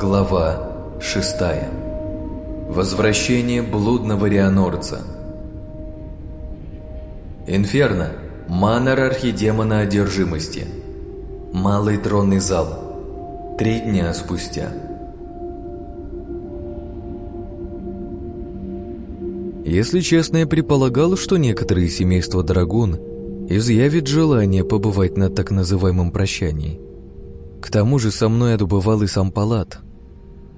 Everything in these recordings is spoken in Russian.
Глава 6. Возвращение блудного рианорца. Инферно. Манор архидемона одержимости. Малый тронный зал. Три дня спустя. Если честно, я предполагал, что некоторые семейства Драгун изъявят желание побывать на так называемом прощании – к тому же со мной отбывал и сам Палат.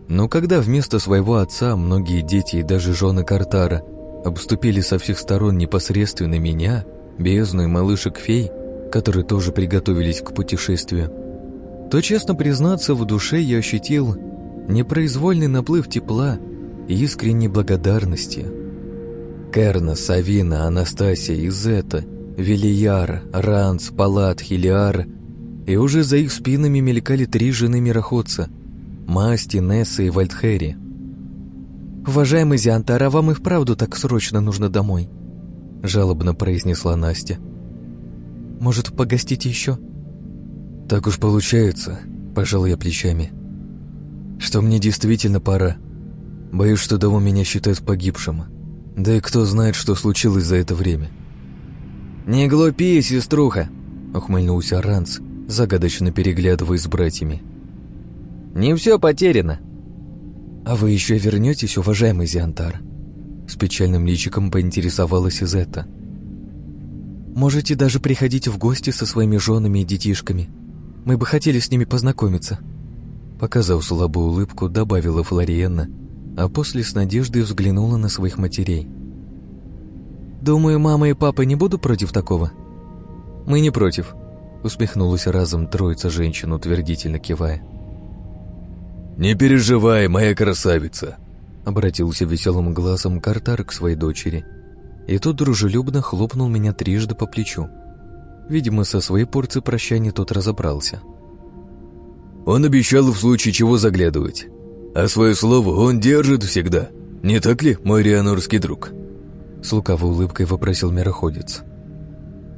Но когда вместо своего отца многие дети и даже жены Картара обступили со всех сторон непосредственно меня, бездну и малышек-фей, которые тоже приготовились к путешествию, то, честно признаться, в душе я ощутил непроизвольный наплыв тепла и искренней благодарности. Керна, Савина, Анастасия, Изета, Велияр, Ранс, Палат, Хилиар — и уже за их спинами мелькали три жены мироходца – Масти, Несса и Вальдхери. «Уважаемый Зиантар, а вам и вправду так срочно нужно домой?» – жалобно произнесла Настя. «Может, погостите еще?» «Так уж получается», – пожал я плечами. «Что мне действительно пора. Боюсь, что дома меня считают погибшим. Да и кто знает, что случилось за это время». «Не глупи, сеструха!» — ухмыльнулся Ранс, загадочно переглядываясь с братьями. «Не все потеряно». «А вы еще вернетесь, уважаемый Зиантар?» С печальным личиком поинтересовалась Изетта. «Можете даже приходить в гости со своими женами и детишками. Мы бы хотели с ними познакомиться». Показав слабую улыбку, добавила Флориенна, а после с надеждой взглянула на своих матерей. «Думаю, мама и папа не будут против такого?» «Мы не против», Усмехнулась разом троица женщин, утвердительно кивая. «Не переживай, моя красавица!» Обратился веселым глазом Картар к своей дочери. И тот дружелюбно хлопнул меня трижды по плечу. Видимо, со своей порцией прощания тот разобрался. «Он обещал в случае чего заглядывать. А свое слово он держит всегда. Не так ли, мой рианорский друг?» С лукавой улыбкой вопросил мироходец.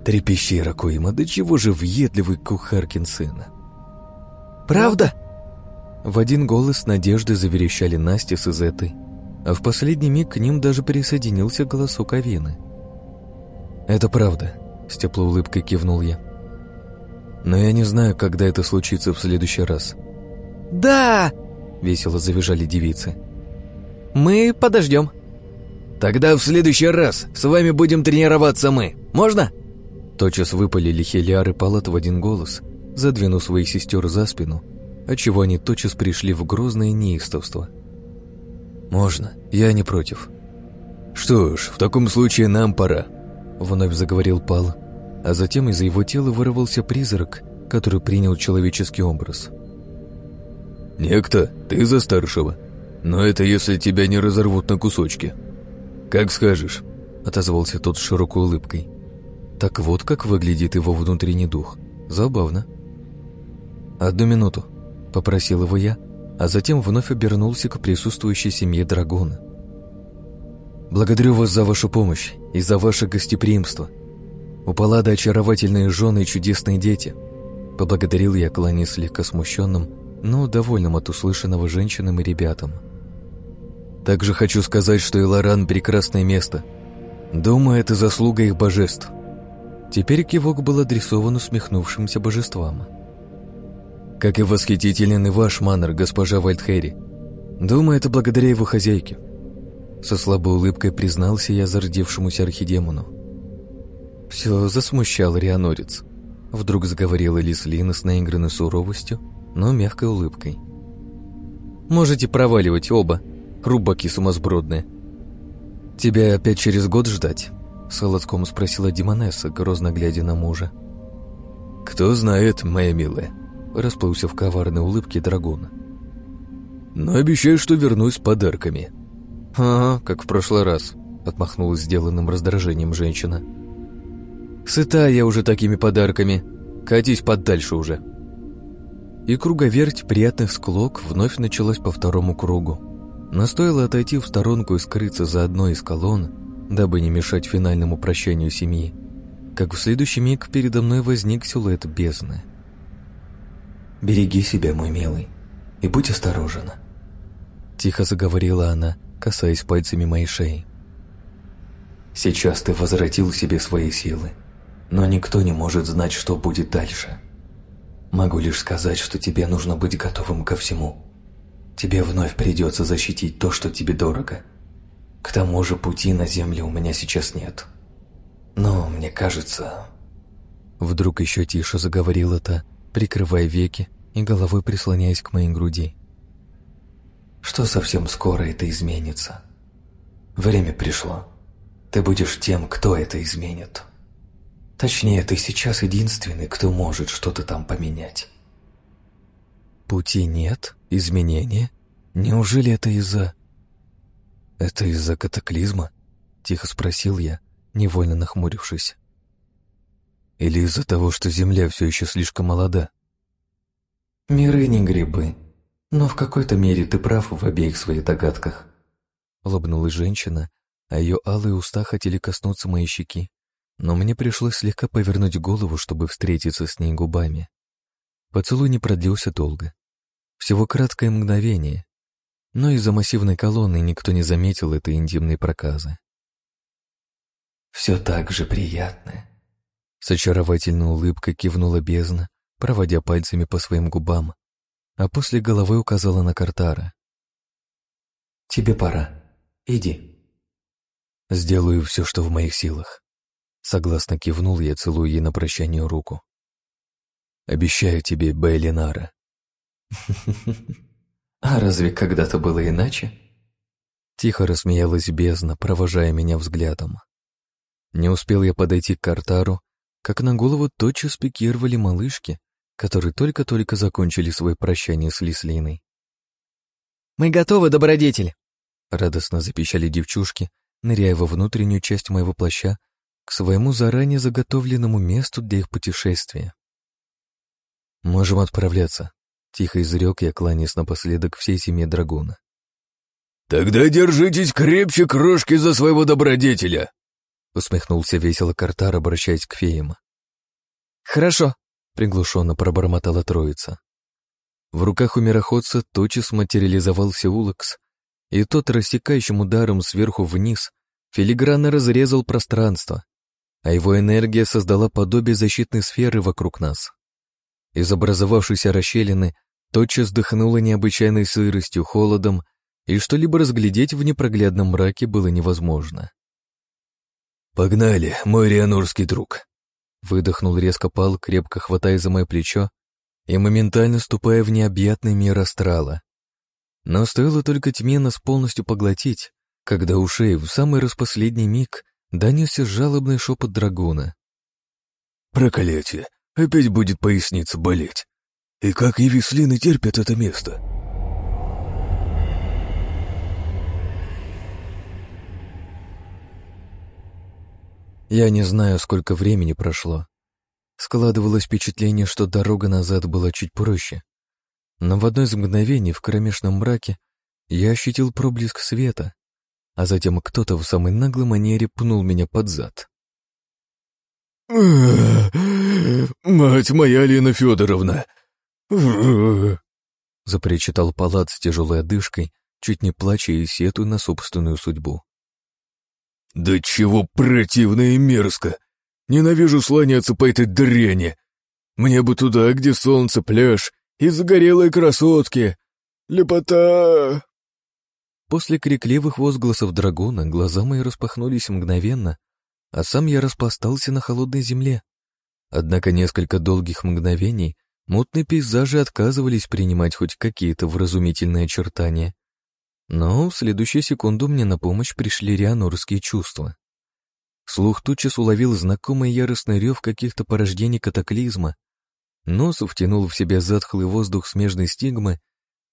Трепещи, Ракуима, да чего же въедливый кухаркин сын? «Правда?» В один голос с надеждой заверещали Настя с Изетой, а в последний миг к ним даже присоединился голосок Авины. «Это правда», — с теплой улыбкой кивнул я. «Но я не знаю, когда это случится в следующий раз». «Да!» — весело завизжали девицы. «Мы подождем». «Тогда в следующий раз с вами будем тренироваться мы. Можно?» Тотчас выпалили Хелиар и Палат в один голос, задвинув своих сестер за спину, отчего они тотчас пришли в грозное неистовство. «Можно, я не против». «Что ж, в таком случае нам пора», — вновь заговорил Пал, а затем из-за его тела вырвался призрак, который принял человеческий образ. «Некто, ты за старшего, но это если тебя не разорвут на кусочки. Как скажешь», — отозвался тот с широкой улыбкой. Так вот, как выглядит его внутренний дух. Забавно. «Одну минуту», — попросил его я, а затем вновь обернулся к присутствующей семье Драгона. «Благодарю вас за вашу помощь и за ваше гостеприимство. У Паллада очаровательные жены и чудесные дети», — поблагодарил я, кланяясь слегка смущенным, но довольным от услышанного женщинам и ребятам. «Также хочу сказать, что Иларан — прекрасное место. Думаю, это заслуга их божеств». Теперь кивок был адресован усмехнувшимся божествам. «Как и восхитителен и ваш маннер, госпожа Вальдхерри. Думаю, это благодаря его хозяйке». Со слабой улыбкой признался я зародившемуся архидемону. Все засмущал Рианорец. Вдруг заговорила Лислина с наигранной суровостью, но мягкой улыбкой. «Можете проваливать оба, рубаки сумасбродные. Тебя опять через год ждать?» С спросила Димонесса, грозно глядя на мужа. «Кто знает, моя милая», — расплылся в коварной улыбке драгун. «Но обещаю, что вернусь с подарками». «Ага, как в прошлый раз», — отмахнулась сделанным раздражением женщина. «Сыта я уже такими подарками. Катись подальше уже». И круговерть приятных склок вновь началась по второму кругу. Но стоило отойти в сторонку и скрыться за одной из колонн, дабы не мешать финальному прощанию семьи, как в следующий миг передо мной возник силуэт бездны. «Береги себя, мой милый, и будь осторожен. Тихо заговорила она, касаясь пальцами моей шеи. Сейчас ты возвратил себе свои силы, но никто не может знать, что будет дальше. Могу лишь сказать, что тебе нужно быть готовым ко всему. Тебе вновь придется защитить то, что тебе дорого. К тому же пути на землю у меня сейчас нет. Но мне кажется... Вдруг еще тише заговорила та, прикрывая веки и головой прислоняясь к моей груди. Что совсем скоро это изменится. Время пришло. Ты будешь тем, кто это изменит. Точнее, ты сейчас единственный, кто может что-то там поменять. Пути нет? Изменения? Неужели это из-за... Это из-за катаклизма? Тихо спросил я, невольно нахмурившись. Или из-за того, что Земля все еще слишком молода? Миры не грибы, но в какой-то мере ты прав в обеих своих догадках. Улыбнулась женщина, а ее алые уста хотели коснуться моей щеки, но мне пришлось слегка повернуть голову, чтобы встретиться с ней губами. Поцелуй не продлился долго. Всего краткое мгновение, но из-за массивной колонны никто не заметил этой интимной проказы. «Все так же приятно», — с очаровательной улыбкой кивнула бездна, проводя пальцами по своим губам, а после головы указала на Картара. «Тебе пора. Иди». «Сделаю все, что в моих силах», Согласно кивнул я, целую ей на прощание руку. «Обещаю тебе, Бейлинара». «А разве когда-то было иначе?» Тихо рассмеялась бездна, провожая меня взглядом. Не успел я подойти к Картару, как на голову тотчас пикировали малышки, которые только-только закончили свое прощание с Лислиной. «Мы готовы, добродетель!» Радостно запищали девчушки, ныряя во внутреннюю часть моего плаща к своему заранее заготовленному месту для их путешествия. «Можем отправляться», — тихо изрек я, кланяясь напоследок всей семье драгуна. «Тогда держитесь крепче крошки за своего добродетеля!» — усмехнулся весело Картар, обращаясь к феям. «Хорошо», — приглушенно пробормотала троица. В руках у мироходца тотчас материализовался Улакс, и тот рассекающим ударом сверху вниз филигранно разрезал пространство, а его энергия создала подобие защитной сферы вокруг нас. Из образовавшейся расщелины тотчас дыхнуло необычайной сыростью, холодом, и что-либо разглядеть в непроглядном мраке было невозможно. «Погнали, мой рианурский друг!» Выдохнул резко пал, крепко хватая за мое плечо и моментально ступая в необъятный мир астрала. Но стоило только тьме нас полностью поглотить, когда ушей в самый распоследний миг донесся жалобный шепот драгуна. «Проклятие! Опять будет поясница болеть! И как Евислины терпят это место!» Я не знаю, сколько времени прошло. Складывалось впечатление, что дорога назад была чуть проще. Но в одно из мгновений в кромешном мраке я ощутил проблеск света, а затем кто-то в самой наглой манере пнул меня под зад. «Мать моя, Лена Федоровна!» запричитал палат с тяжелой одышкой, чуть не плача и сетуя на собственную судьбу. «Да чего противно и мерзко! Ненавижу слоняться по этой дряни! Мне бы туда, где солнце, пляж и загорелые красотки! Лепота!» После крикливых возгласов драгона глаза мои распахнулись мгновенно, а сам я распластался на холодной земле. Однако несколько долгих мгновений мутные пейзажи отказывались принимать хоть какие-то вразумительные очертания. Но в следующую секунду мне на помощь пришли рианорские чувства. Слух тутчас уловил знакомый яростный рев каких-то порождений катаклизма. Нос втянул в себя затхлый воздух смежной стигмы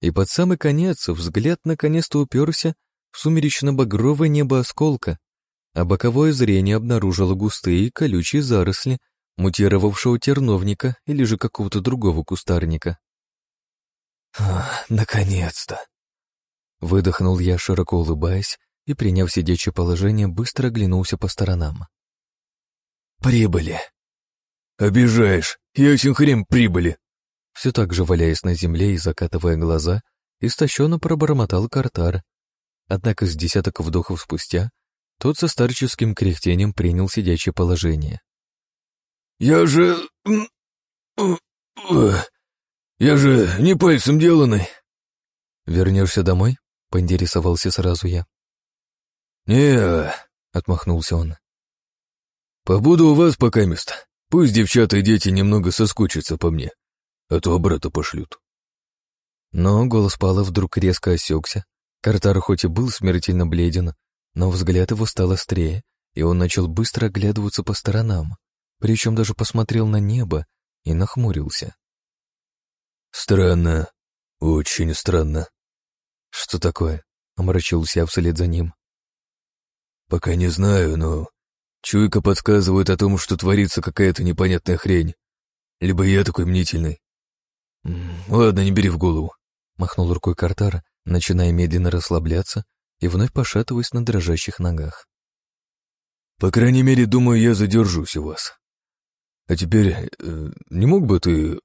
и под самый конец взгляд наконец-то уперся в сумеречно-багровое небо осколка, а боковое зрение обнаружило густые колючие заросли мутировавшего терновника или же какого-то другого кустарника. «Наконец-то!» Выдохнул я, широко улыбаясь, и, приняв сидячее положение, быстро оглянулся по сторонам. «Прибыли!» «Обижаешь! Ясен хрен прибыли!» Все так же валяясь на земле и закатывая глаза, истощенно пробормотал Картар. Однако с десяток вдохов спустя тот со старческим кряхтением принял сидячее положение. «Я же... Я же не пальцем деланный!» «Вернешься домой?» — поинтересовался сразу я. не отмахнулся он. «Побуду у вас пока место. Пусть девчата и дети немного соскучатся по мне, а то брата пошлют». Но голос Пала вдруг резко осекся. Картар хоть и был смертельно бледен, но взгляд его стал острее, и он начал быстро оглядываться по сторонам, причем даже посмотрел на небо и нахмурился. «Странно, очень странно». «Что такое?» — омрачился я вслед за ним. «Пока не знаю, но чуйка подсказывает о том, что творится какая-то непонятная хрень. Либо я такой мнительный. Ладно, не бери в голову», — махнул рукой Картар, начиная медленно расслабляться и вновь пошатываясь на дрожащих ногах. «По крайней мере, думаю, я задержусь у вас. А теперь, э, не мог бы ты...»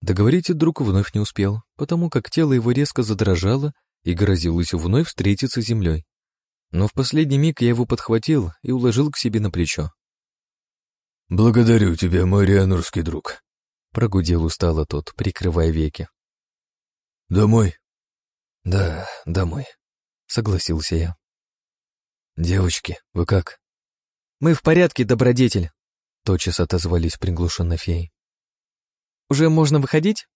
Договорить друг вновь не успел, потому как тело его резко задрожало и грозилось вновь встретиться с землей. Но в последний миг я его подхватил и уложил к себе на плечо. «Благодарю тебя, мой рианурский друг», — прогудел устало тот, прикрывая веки. «Домой?» «Да, домой», — согласился я. «Девочки, вы как?» «Мы в порядке, добродетель», — тотчас отозвались приглушенно феи. «Уже можно выходить?»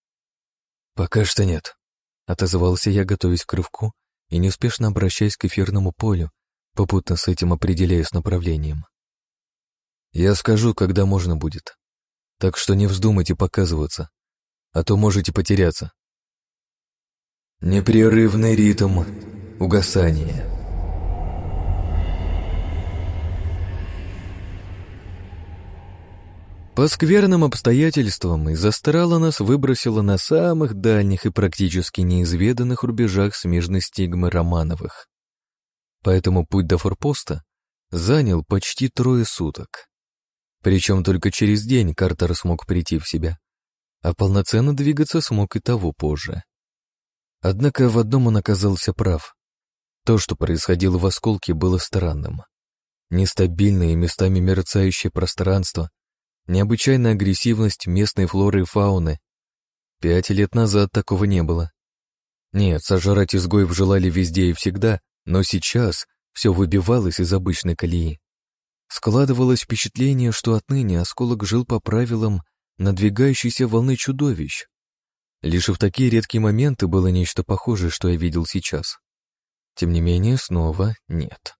«Пока что нет», — отозвался я, готовясь к рывку и неуспешно обращаясь к эфирному полю, попутно с этим определяясь направлением. «Я скажу, когда можно будет. Так что не вздумайте показываться, а то можете потеряться». Непрерывный ритм угасания. По скверным обстоятельствам из астрала нас выбросило на самых дальних и практически неизведанных рубежах смежной стигмы Романовых. Поэтому путь до форпоста занял почти трое суток. Причем только через день Картер смог прийти в себя, а полноценно двигаться смог и того позже. Однако в одном он оказался прав. То, что происходило в осколке, было странным. Нестабильное и местами мерцающее пространство необычайная агрессивность местной флоры и фауны. Пять лет назад такого не было. Нет, сожрать изгоев желали везде и всегда, но сейчас все выбивалось из обычной колеи. Складывалось впечатление, что отныне осколок жил по правилам надвигающейся волны чудовищ. Лишь в такие редкие моменты было нечто похожее, что я видел сейчас. Тем не менее, снова нет.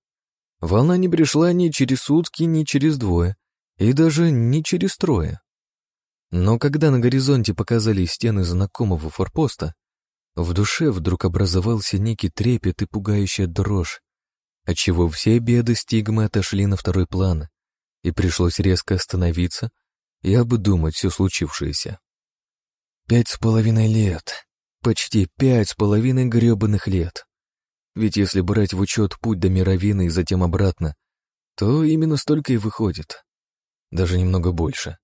Волна не пришла ни через сутки, ни через двое, и даже не через трое. Но когда на горизонте показались стены знакомого форпоста, в душе вдруг образовался некий трепет и пугающая дрожь, отчего все беды стигмы отошли на второй план, и пришлось резко остановиться и обдумать все случившееся. Пять с половиной лет, почти пять с половиной гребаных лет. Ведь если брать в учет путь до Мировины и затем обратно, то именно столько и выходит даже немного больше.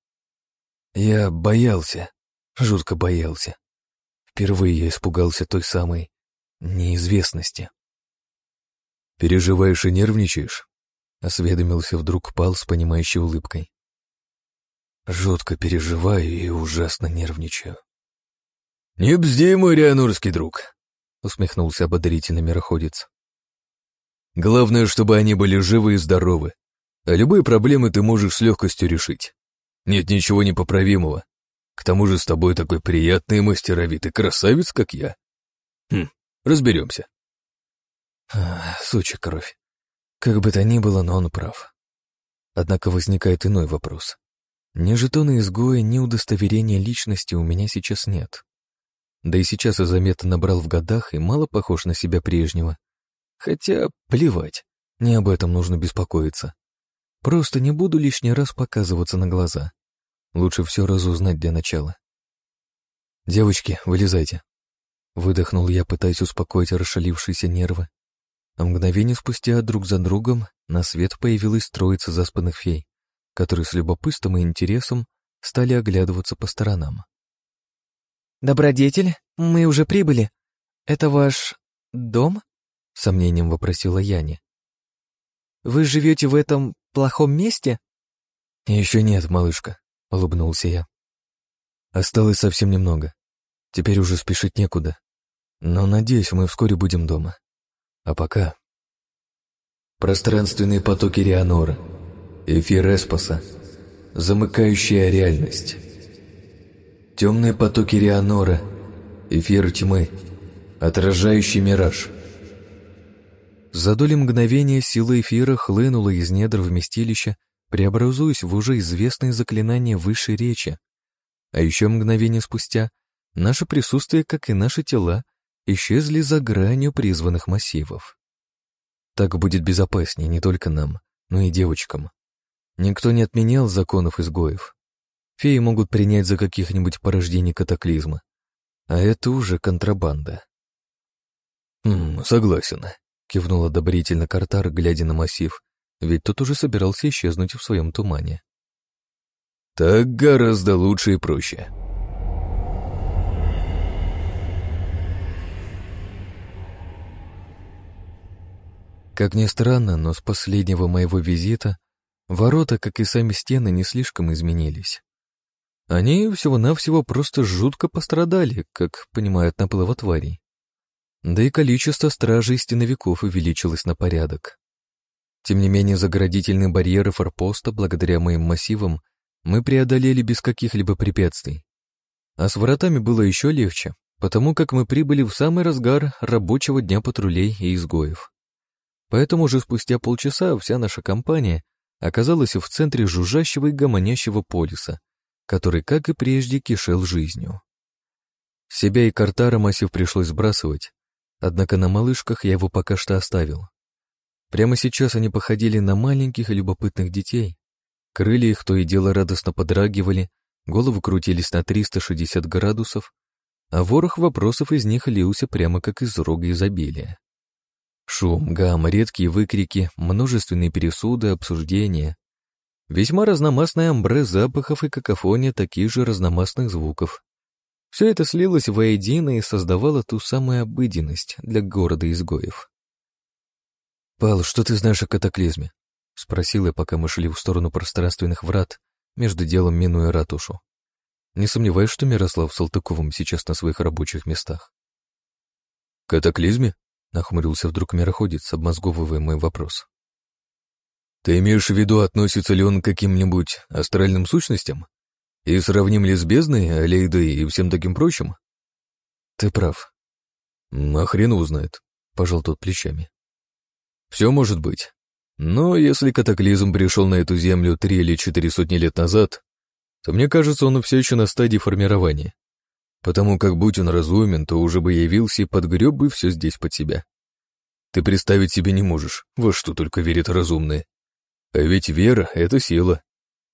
Я боялся, жутко боялся. Впервые я испугался той самой неизвестности. «Переживаешь и нервничаешь?» — осведомился вдруг Пал с понимающей улыбкой. «Жутко переживаю и ужасно нервничаю». «Не бзди, мой рианурский друг», — усмехнулся ободрительный мироходец. «Главное, чтобы они были живы и здоровы, любые проблемы ты можешь с легкостью решить. Нет ничего непоправимого. К тому же с тобой такой приятный и мастеровитый красавец, как я. Хм, разберемся. А, сучья кровь. Как бы то ни было, но он прав. Однако возникает иной вопрос. Ни жетона изгоя, ни удостоверения личности у меня сейчас нет. Да и сейчас я заметно набрал в годах и мало похож на себя прежнего. Хотя плевать, не об этом нужно беспокоиться. Просто не буду лишний раз показываться на глаза. Лучше все разузнать для начала. «Девочки, вылезайте!» Выдохнул я, пытаясь успокоить расшалившиеся нервы. А мгновение спустя друг за другом на свет появилась троица заспанных фей, которые с любопытством и интересом стали оглядываться по сторонам. «Добродетель, мы уже прибыли. Это ваш дом?» — сомнением вопросила Яни. «Вы живете в этом плохом месте?» «Еще нет, малышка», — улыбнулся я. «Осталось совсем немного. Теперь уже спешить некуда. Но, надеюсь, мы вскоре будем дома. А пока...» Пространственные потоки Рианора, эфир Эспоса, замыкающая реальность. Темные потоки Рианора, эфир тьмы, отражающий мираж. За доли мгновения сила эфира хлынула из недр вместилища, преобразуясь в уже известные заклинания высшей речи. А еще мгновение спустя наше присутствие, как и наши тела, исчезли за гранью призванных массивов. Так будет безопаснее не только нам, но и девочкам. Никто не отменял законов изгоев. Феи могут принять за каких-нибудь порождений катаклизма. А это уже контрабанда. «Хм, согласен», — кивнул одобрительно Картар, глядя на массив, ведь тот уже собирался исчезнуть в своем тумане. «Так гораздо лучше и проще». Как ни странно, но с последнего моего визита ворота, как и сами стены, не слишком изменились. Они всего-навсего просто жутко пострадали, как понимают наплыва тварей. Да и количество стражей и стеновиков увеличилось на порядок. Тем не менее, заградительные барьеры форпоста, благодаря моим массивам, мы преодолели без каких-либо препятствий. А с воротами было еще легче, потому как мы прибыли в самый разгар рабочего дня патрулей и изгоев. Поэтому уже спустя полчаса вся наша компания оказалась в центре жужжащего и гомонящего полиса, который, как и прежде, кишел жизнью. Себя и Картара массив пришлось сбрасывать, однако на малышках я его пока что оставил. Прямо сейчас они походили на маленьких и любопытных детей. Крылья их то и дело радостно подрагивали, головы крутились на 360 градусов, а ворох вопросов из них лился прямо как из рога изобилия. Шум, гам, редкие выкрики, множественные пересуды, обсуждения. Весьма разномастный амбре запахов и какофония таких же разномастных звуков. Все это слилось воедино и создавало ту самую обыденность для города изгоев. «Пал, что ты знаешь о катаклизме?» — спросил я, пока мы шли в сторону пространственных врат, между делом минуя ратушу. Не сомневаюсь, что Мирослав с Салтыковым сейчас на своих рабочих местах. «Катаклизме?» — нахмурился вдруг мироходец, обмозговывая мой вопрос. Ты имеешь в виду, относится ли он к каким-нибудь астральным сущностям? И сравним ли с бездной, Алейдой и всем таким прочим? Ты прав. А хрен узнает, пожал тот плечами. Все может быть. Но если катаклизм пришел на эту землю три или четыре сотни лет назад, то мне кажется, он все еще на стадии формирования. Потому как, будь он разумен, то уже бы явился и подгреб бы все здесь под себя. Ты представить себе не можешь, во что только верят разумные. А ведь вера — это сила.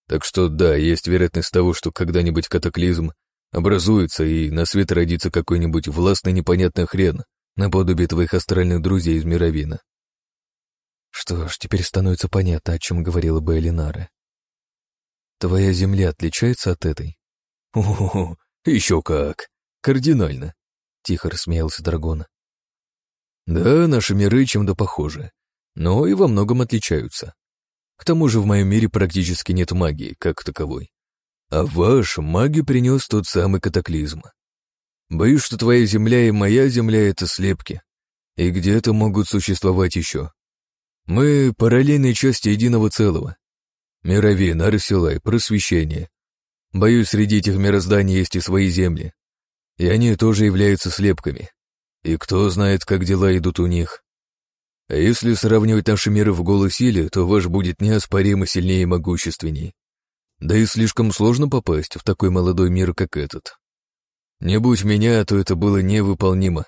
Так что да, есть вероятность того, что когда-нибудь катаклизм образуется и на свет родится какой-нибудь властный непонятный хрен, наподобие твоих астральных друзей из Мировина. Что ж, теперь становится понятно, о чем говорила бы Элинара. Твоя земля отличается от этой? О, еще как! Кардинально! Тихо рассмеялся Драгон. Да, наши миры чем-то похожи, но и во многом отличаются. К тому же в моем мире практически нет магии, как таковой. А ваш маги принес тот самый катаклизм. Боюсь, что твоя земля и моя земля — это слепки. И где-то могут существовать еще. Мы — параллельные части единого целого. Мировин, Арселай, просвещение. Боюсь, среди этих мирозданий есть и свои земли. И они тоже являются слепками. И кто знает, как дела идут у них. Если сравнивать наши миры в голой силе, то ваш будет неоспоримо сильнее и могущественней. Да и слишком сложно попасть в такой молодой мир, как этот. Не будь меня, то это было невыполнимо.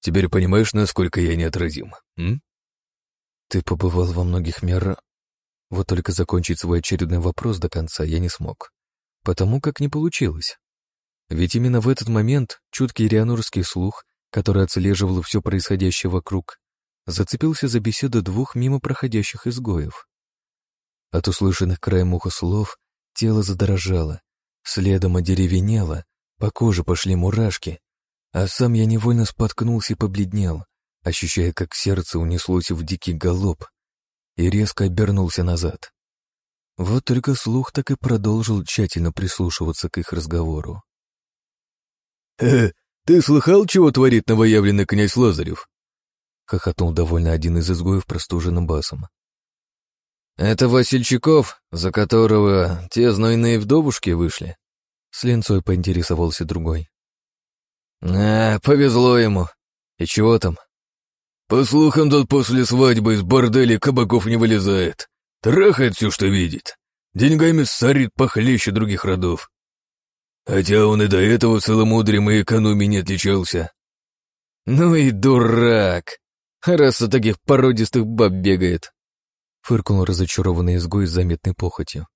Теперь понимаешь, насколько я неотразим, м? Ты побывал во многих мирах. Вот только закончить свой очередной вопрос до конца я не смог. Потому как не получилось. Ведь именно в этот момент чуткий рианурский слух, который отслеживал все происходящее вокруг, зацепился за беседу двух мимо проходящих изгоев. От услышанных краем уха слов тело задрожало, следом одеревенело, По коже пошли мурашки, а сам я невольно споткнулся и побледнел, ощущая, как сердце унеслось в дикий галоп и резко обернулся назад. Вот только слух так и продолжил тщательно прислушиваться к их разговору. «Э, ты слыхал, чего творит новоявленный князь Лазарев?» — хохотнул довольно один из изгоев простуженным басом. «Это Васильчиков, за которого те знойные вдовушки вышли?» С линцой поинтересовался другой. «А, повезло ему. И чего там?» «По слухам, тот после свадьбы из борделя кабаков не вылезает. Трахает все, что видит. Деньгами сорит похлеще других родов. Хотя он и до этого целомудрием и экономией не отличался». «Ну и дурак! Раз у таких породистых баб бегает!» Фыркнул разочарованный изгой с заметной похотью.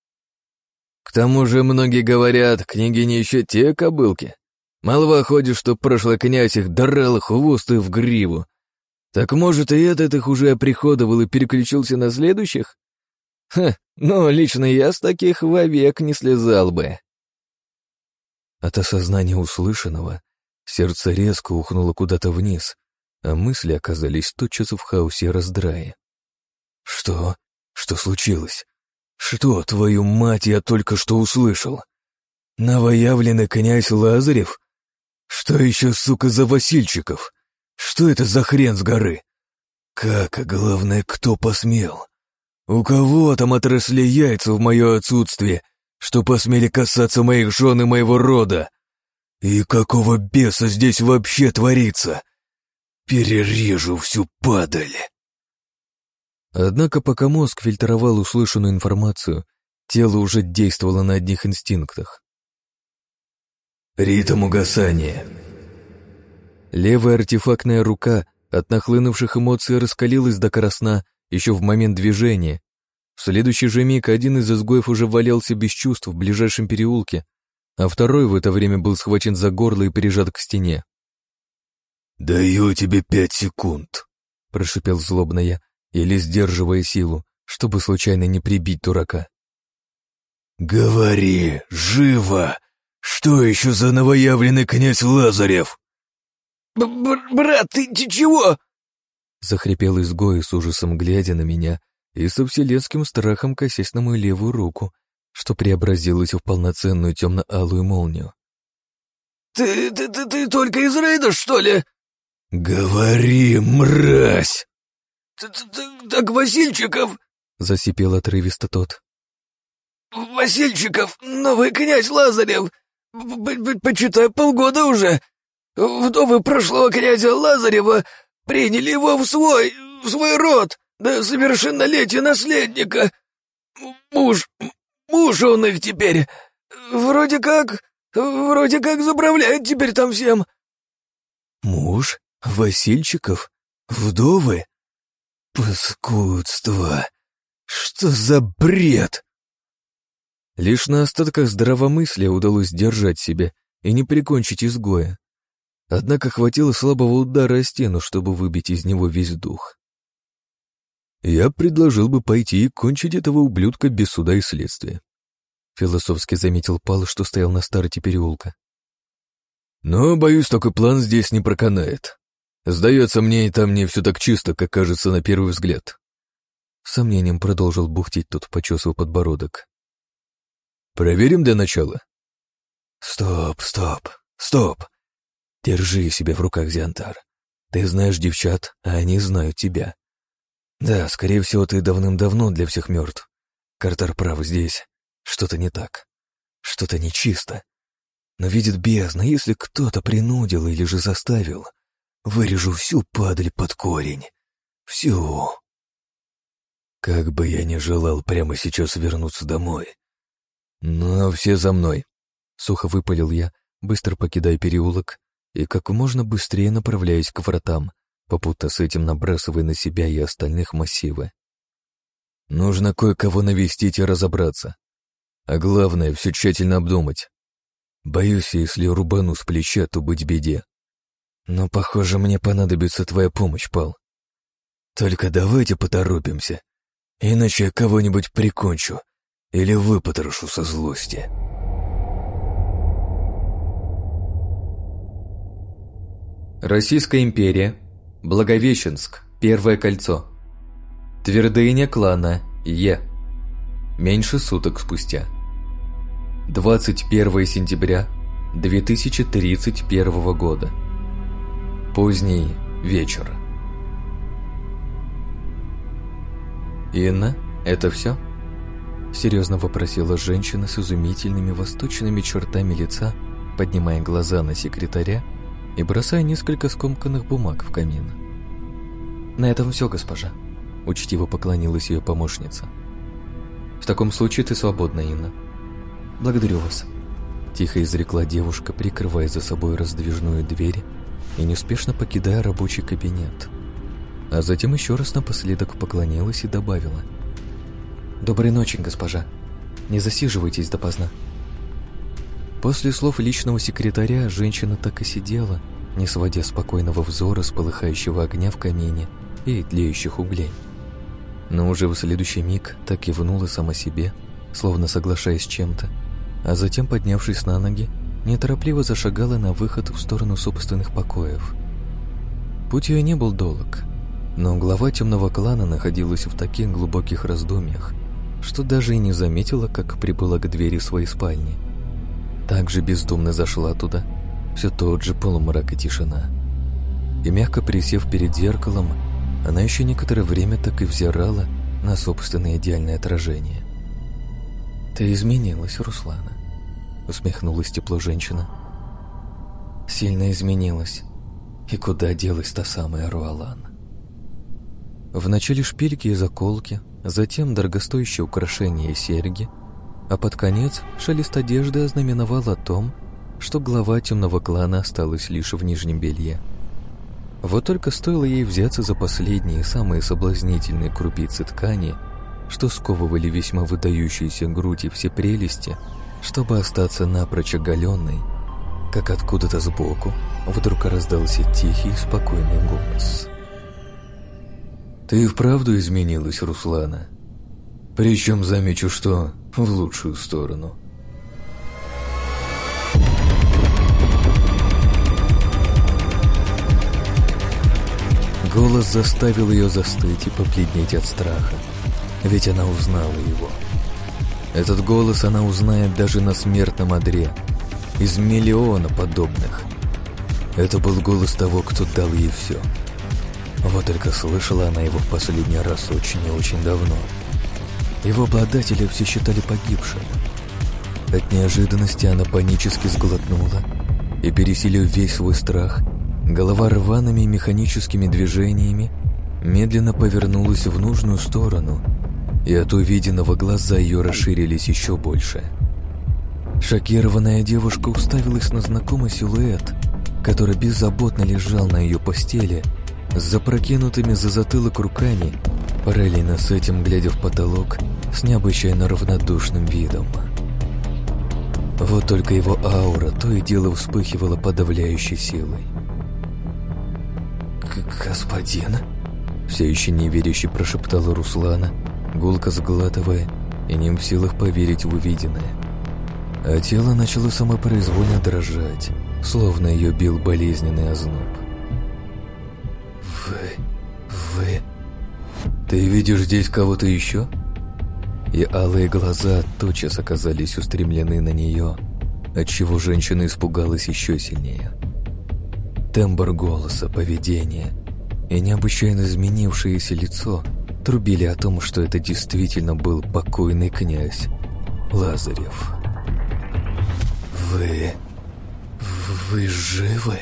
К тому же многие говорят, княгини еще те кобылки. Молва ходит, что прошлый князь их драл хвост и в гриву. Так может, и этот их уже оприходовал и переключился на следующих? Ха, ну, лично я с таких вовек не слезал бы. От осознания услышанного сердце резко ухнуло куда-то вниз, а мысли оказались тотчас в хаосе и раздрае. «Что? Что случилось? Что, твою мать, я только что услышал? Новоявленный князь Лазарев? Что еще, сука, за Васильчиков? Что это за хрен с горы? Как, а главное, кто посмел? У кого там отросли яйца в мое отсутствие, что посмели касаться моих жен и моего рода? И какого беса здесь вообще творится? Перережу всю падаль. Однако пока мозг фильтровал услышанную информацию, тело уже действовало на одних инстинктах. Ритм угасания. Левая артефактная рука от нахлынувших эмоций раскалилась до красна еще в момент движения. В следующий же миг один из изгоев уже валялся без чувств в ближайшем переулке, а второй в это время был схвачен за горло и прижат к стене. «Даю тебе пять секунд», — прошипел злобно я, или сдерживая силу, чтобы случайно не прибить дурака. «Говори, живо! Что еще за новоявленный князь Лазарев?» Б -б «Брат, ты, ты чего?» Захрипел изгой с ужасом, глядя на меня и со вселенским страхом косясь на мою левую руку, что преобразилась в полноценную темно-алую молнию. «Ты, ты, ты, ты только из рейда, что ли?» «Говори, мразь!» «Так Васильчиков...» — засипел отрывисто тот. «Васильчиков, новый князь Лазарев, почитай, полгода уже. Вдовы прошлого князя Лазарева приняли его в свой, в свой род до совершеннолетия наследника. Муж, муж он их теперь. Вроде как, вроде как заправляет теперь там всем». «Муж? Васильчиков? Вдовы?» Паскудство! Что за бред? Лишь на остатках здравомыслия удалось сдержать себя и не прикончить изгоя. Однако хватило слабого удара о стену, чтобы выбить из него весь дух. Я предложил бы пойти и кончить этого ублюдка без суда и следствия. Философски заметил Пал, что стоял на старте переулка. Но, боюсь, такой план здесь не проканает. Сдается мне, и там не все так чисто, как кажется на первый взгляд. Сомнением продолжил бухтить тот, почесывая подбородок. Проверим для начала. Стоп, стоп, стоп. Держи себя в руках, Зиантар. Ты знаешь девчат, а они знают тебя. Да, скорее всего, ты давным-давно для всех мертв. Картар прав здесь. Что-то не так. Что-то нечисто. Но видит бездна, если кто-то принудил или же заставил, Вырежу всю падаль под корень. Всю. Как бы я ни желал прямо сейчас вернуться домой. Но все за мной. Сухо выпалил я, быстро покидая переулок и как можно быстрее направляясь к вратам, попутно с этим набрасывая на себя и остальных массивы. Нужно кое-кого навестить и разобраться. А главное, все тщательно обдумать. Боюсь, если рубану с плеча, то быть беде. Но, похоже, мне понадобится твоя помощь, Пал. Только давайте поторопимся, иначе я кого-нибудь прикончу или выпотрошу со злости. Российская империя. Благовещенск. Первое кольцо. Твердыня клана Е. Меньше суток спустя. 21 сентября 2031 года. Поздний вечер. «Инна, это все?» Серьезно вопросила женщина с изумительными восточными чертами лица, поднимая глаза на секретаря и бросая несколько скомканных бумаг в камин. «На этом все, госпожа», — учтиво поклонилась ее помощница. «В таком случае ты свободна, Инна». «Благодарю вас», — тихо изрекла девушка, прикрывая за собой раздвижную дверь и неспешно покидая рабочий кабинет. А затем еще раз напоследок поклонилась и добавила. «Доброй ночи, госпожа. Не засиживайтесь допоздна». После слов личного секретаря женщина так и сидела, не сводя спокойного взора с полыхающего огня в камине и тлеющих углей. Но уже в следующий миг так и внула сама себе, словно соглашаясь с чем-то, а затем, поднявшись на ноги, неторопливо зашагала на выход в сторону собственных покоев. Путь ее не был долг, но глава темного клана находилась в таких глубоких раздумьях, что даже и не заметила, как прибыла к двери своей спальни – также бездумно зашла туда, все тот же полумрак и тишина. И мягко присев перед зеркалом, она еще некоторое время так и взирала на собственное идеальное отражение. «Ты изменилась, Руслана», — усмехнулась тепло женщина. «Сильно изменилась. И куда делась та самая Руалан?» Вначале шпильки и заколки, затем дорогостоящие украшения и серьги — а под конец шелест одежды ознаменовал о том, что глава темного клана осталась лишь в нижнем белье. Вот только стоило ей взяться за последние, самые соблазнительные крупицы ткани, что сковывали весьма выдающиеся грудь и все прелести, чтобы остаться напрочь оголенной, как откуда-то сбоку вдруг раздался тихий, спокойный голос. «Ты вправду изменилась, Руслана? Причем замечу, что в лучшую сторону. Голос заставил ее застыть и побледнеть от страха, ведь она узнала его. Этот голос она узнает даже на смертном одре, из миллиона подобных. Это был голос того, кто дал ей все. Вот только слышала она его в последний раз очень и очень давно — его обладателя все считали погибшим. От неожиданности она панически сглотнула и, пересилив весь свой страх, голова рваными механическими движениями медленно повернулась в нужную сторону, и от увиденного глаза ее расширились еще больше. Шокированная девушка уставилась на знакомый силуэт, который беззаботно лежал на ее постели, с запрокинутыми за затылок руками параллельно с этим глядя в потолок с необычайно равнодушным видом. Вот только его аура то и дело вспыхивала подавляющей силой. «Господин?» Все еще неверяще прошептала Руслана, гулко сглатывая и не в силах поверить в увиденное. А тело начало самопроизвольно дрожать, словно ее бил болезненный озноб. «Вы... вы...» «Ты видишь здесь кого-то еще?» И алые глаза тотчас оказались устремлены на нее, отчего женщина испугалась еще сильнее. Тембр голоса, поведение и необычайно изменившееся лицо трубили о том, что это действительно был покойный князь Лазарев. «Вы... вы живы?»